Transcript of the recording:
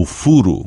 o furo.